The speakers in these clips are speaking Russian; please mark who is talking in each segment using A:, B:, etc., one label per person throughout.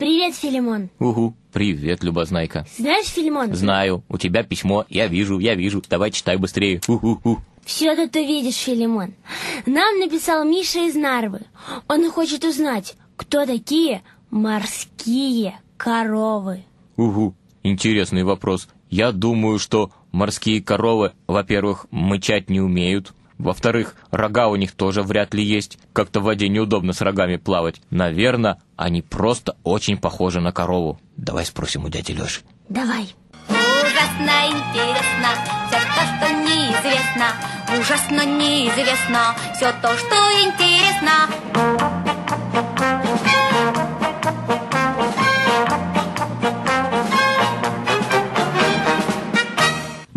A: Привет, Филимон.
B: Угу, привет, Любознайка.
A: Знаешь, Филимон?
B: Знаю, у тебя письмо, я вижу, я вижу. Давай читай быстрее. У-у-у.
A: Все это ты видишь, Филимон. Нам написал Миша из Нарвы. Он хочет узнать, кто такие морские коровы.
B: Угу, интересный вопрос. Я думаю, что морские коровы, во-первых, мычать не умеют. Во-вторых, рога у них тоже вряд ли есть. Как-то в воде неудобно с рогами плавать. Наверное, они просто очень похожи на корову. Давай спросим у дяди Лёши.
A: Давай.
C: Ужасно интересно все то, что неизвестно. Ужасно неизвестно все то, что интересно.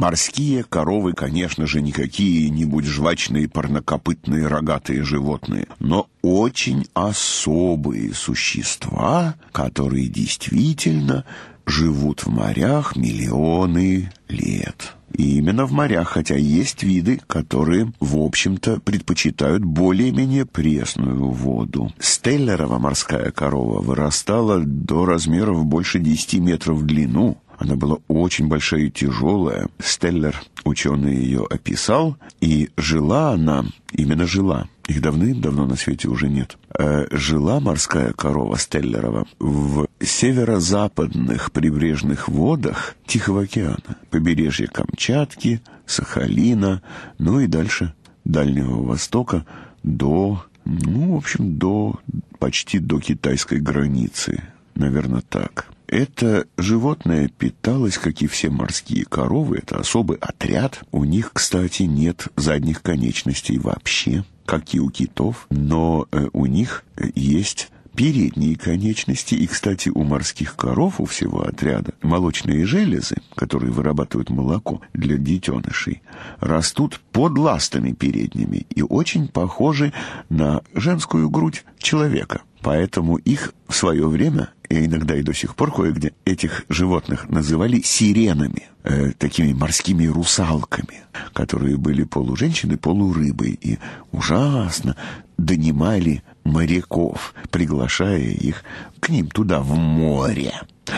D: Морские коровы, конечно же, не какие-нибудь жвачные парнокопытные рогатые животные, но очень особые существа, которые действительно живут в морях миллионы лет. И именно в морях, хотя есть виды, которые, в общем-то, предпочитают более-менее пресную воду. Стеллерова морская корова вырастала до размеров больше 10 метров в длину, она была очень большая и тяжелая. Стеллер, ученый ее описал, и жила она, именно жила, их давным-давно на свете уже нет. Э, жила морская корова Стеллерова в северо-западных прибрежных водах Тихого океана, побережье Камчатки, Сахалина, ну и дальше Дальнего Востока до, ну, в общем, до почти до китайской границы. Наверное, так. Это животное питалось, как и все морские коровы, это особый отряд. У них, кстати, нет задних конечностей вообще, как и у китов, но э, у них есть передние конечности. И, кстати, у морских коров, у всего отряда, молочные железы, которые вырабатывают молоко для детенышей, растут под ластами передними и очень похожи на женскую грудь человека. Поэтому их в свое время и иногда и до сих пор кое-где этих животных называли сиренами, э, такими морскими русалками, которые были полуженщины, полурыбы и ужасно донимали моряков, приглашая их к ним туда, в море.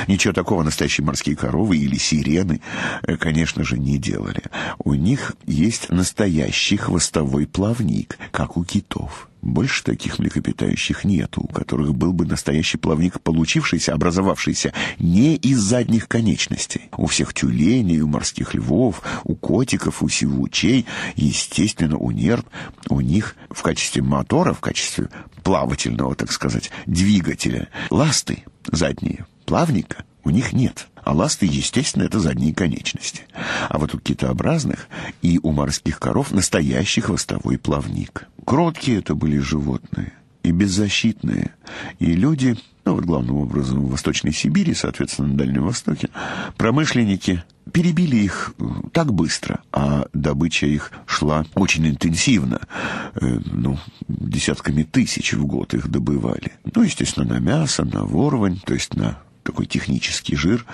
D: Ничего такого настоящие морские коровы или сирены, э, конечно же, не делали. У них есть настоящий хвостовой плавник, как у китов. Больше таких млекопитающих нету, у которых был бы настоящий плавник, получившийся, образовавшийся не из задних конечностей. У всех тюленей, у морских львов, у котиков, у сивучей, естественно, у нерв, у них в качестве мотора, в качестве плавательного, так сказать, двигателя, ласты задние, плавника у них нет. А ласты, естественно, это задние конечности. А вот у китообразных и у морских коров настоящий хвостовой плавник. Кроткие это были животные и беззащитные. И люди, ну вот главным образом в Восточной Сибири, соответственно, на Дальнем Востоке, промышленники перебили их э, так быстро, а добыча их шла очень интенсивно. Э, ну, десятками тысяч в год их добывали. Ну, естественно, на мясо, на ворвань, то есть на такой технический жир,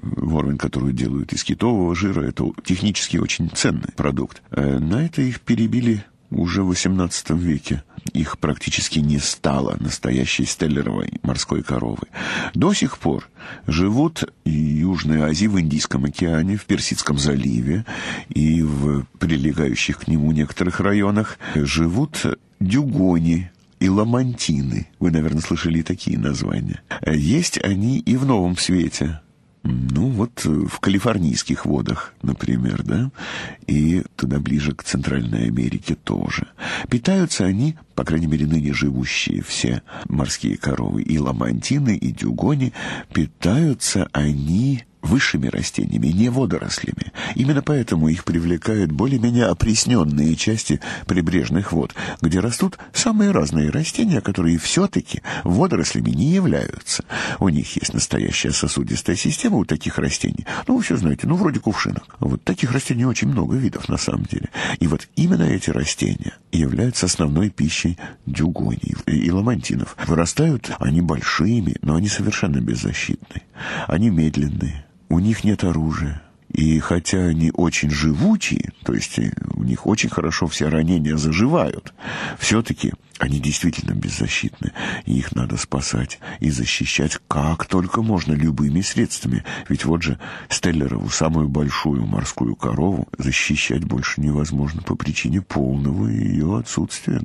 D: ворвань, которую делают из китового жира, это технически очень ценный продукт. Э, на это их перебили уже в XVIII веке. Их практически не стало настоящей стеллеровой морской коровы. До сих пор живут в Южной Азии, в Индийском океане, в Персидском заливе и в прилегающих к нему некоторых районах живут дюгони, и ламантины. Вы, наверное, слышали такие названия. Есть они и в Новом Свете. Ну, вот в калифорнийских водах, например, да, и туда ближе к Центральной Америке тоже. Питаются они, по крайней мере, ныне живущие все морские коровы, и ламантины, и дюгони, питаются они высшими растениями, не водорослями. Именно поэтому их привлекают более-менее опресненные части прибрежных вод, где растут самые разные растения, которые все-таки водорослями не являются. У них есть настоящая сосудистая система у таких растений. Ну, вы все знаете, ну, вроде кувшинок. Вот таких растений очень много видов на самом деле. И вот именно эти растения являются основной пищей дюгоний и ламантинов. Вырастают они большими, но они совершенно беззащитны. Они медленные, у них нет оружия. И хотя они очень живучие, то есть э, у них очень хорошо все ранения заживают, все-таки они действительно беззащитны, и их надо спасать и защищать как только можно любыми средствами. Ведь вот же Стеллерову, самую большую морскую корову, защищать больше невозможно по причине полного ее отсутствия.